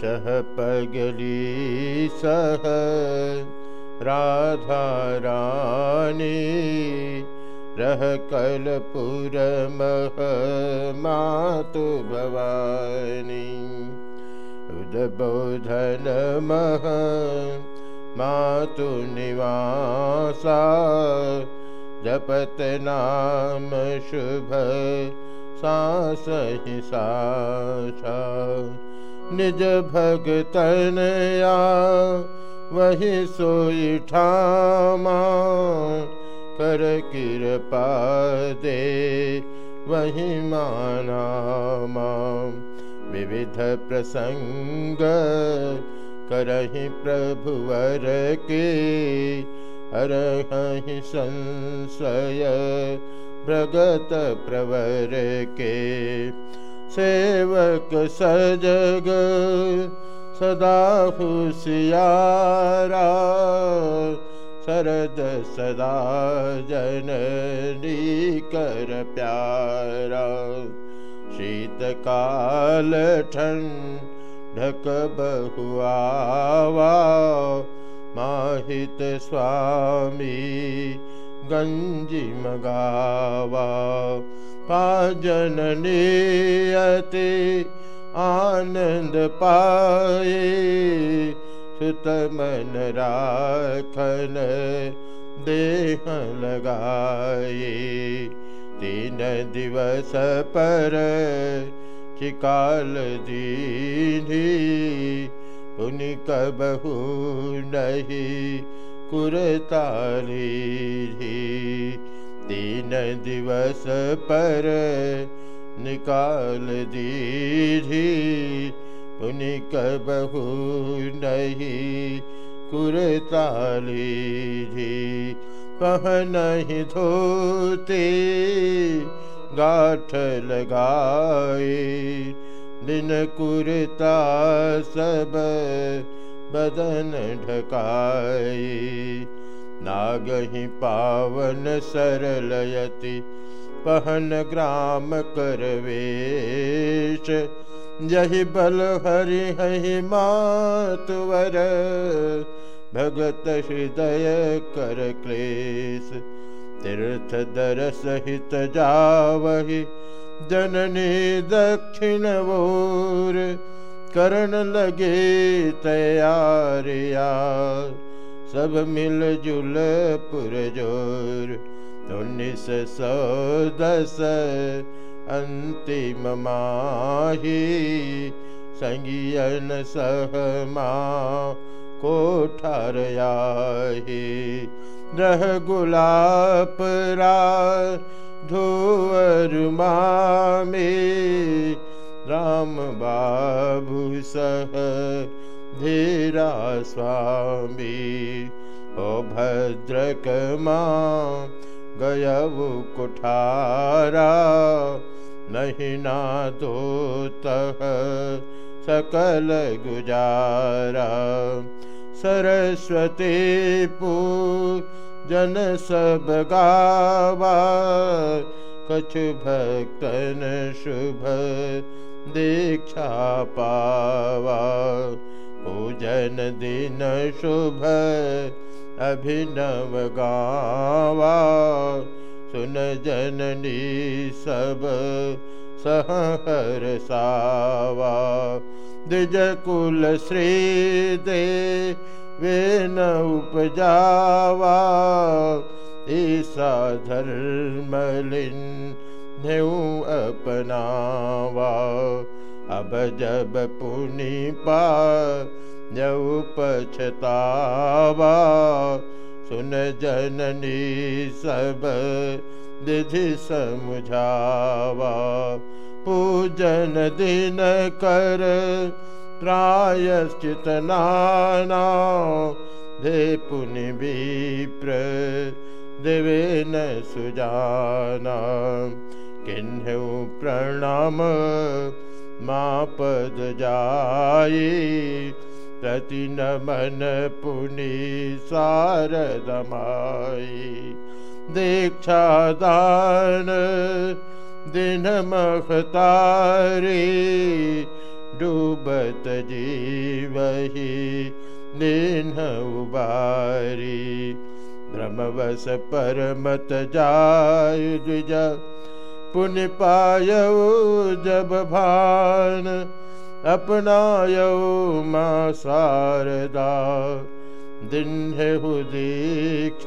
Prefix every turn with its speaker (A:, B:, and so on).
A: चह पगली सह राधा रानी, रह कलपुर मह मातु भवानी। उदबोधन मह मातु निवासा, जपत नाम शुभ सासा। निज भगतनया ठामा कर कृपा दे वही मानामा विविध प्रसंग करहि प्रभुवर के अरहि संशय प्रगत प्रवर के सेवक सजग सदा हुशियारा शरद सदा जननी कर प्यारा। शीतकाल बहुआवा माहित स्वामी गंजी मगावा पाजन नियति आनंद पाए सुत मन राखन देह लगाए तीन दिवस पर चिकाल दीनी पुनि कबहू नहीं कुरताली तीन दिवस पर निकाल दीधी। पुनि कबहू नहीं कुरताली पहनहि धोते, गाठ लगाए दिन कुरता सब बदन ढकाए नागहि पावन सरलयति, पहन ग्राम करवेश। यही बल हरि हहि मातवर भगत हृदय कर क्लेश। तीर्थ दर सहित जावहि, जननी दक्षिण वोर करण लगे तैयारिया सब मिल जुल पुरजोर उन्नीस सौ दस अंतिम माही। संगियन सहमा कोठार आही रह गुलाप रा धुअर मामे। राम बाबू सह धीरा स्वामी, ओ भद्रक माँ गयऊ कुठारा, नहीं ना दो तह सकल गुजारा। सरस्वती पू, जन सब गावा, कछु भक्तन शुभ दीक्षा पावा। पूजन दिन शुभ अभिनव गावा। सुन जननी सब सहर सावा। द्विज कुल श्री दे वे न उपजावा। ईसा धर्मलिन अपनावा। अब जब पुनि पा पछतावा सुन जननी सब समझावा। पूजन दिन कर प्रायश्चित नाना। दे पुनि विप्र देवे न सुजाना। प्रणाम मापद जाई प्रति नमन पुनि सारदमाई दीक्षा दान दिन मखतारी डूबत जीवहि नेन्ह उबारी। भ्रमवश परमत जाय द्विज पुण्य पायऊ जब भान अपनायो मा शारदा दिन्हु दीक्षादान